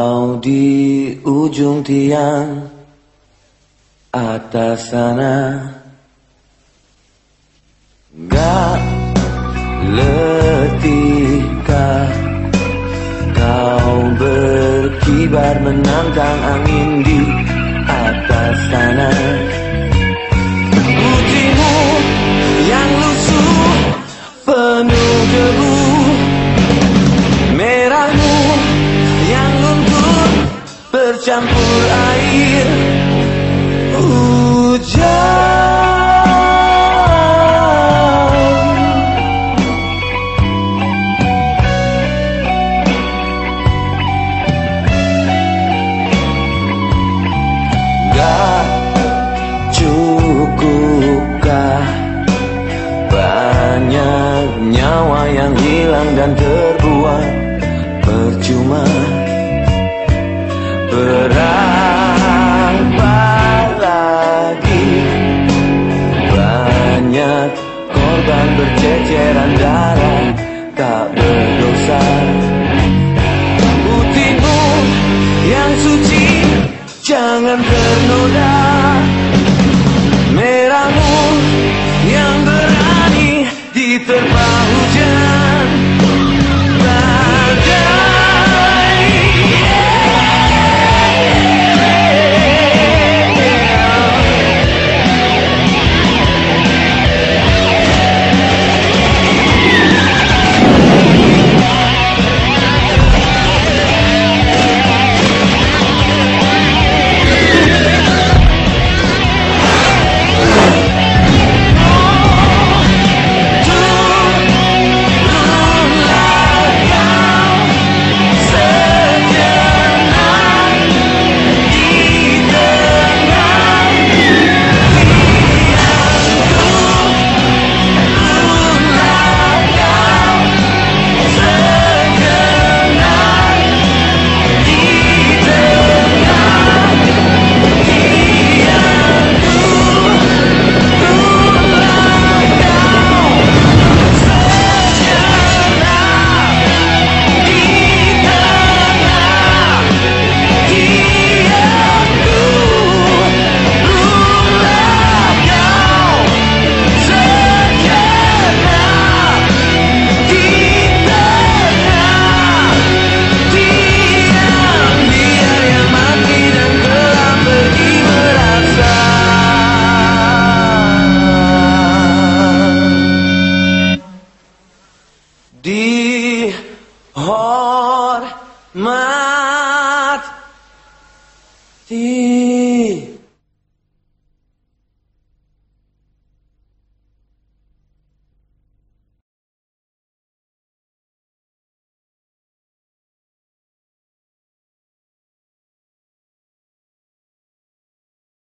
Kau di ujung tiang atas sana. Gak letihkah kau berkibar menantang angin di atas sana campur air Hujan. Gak cukupkah Banyak nyawa yang hilang dan terbuang? Percuma Berapa lagi. Banyak korban berceceran darah. Tak berdosa. Putihmu yang suci Jangan ternoda. Merahmu yang berani Diterpa hujan be hard. My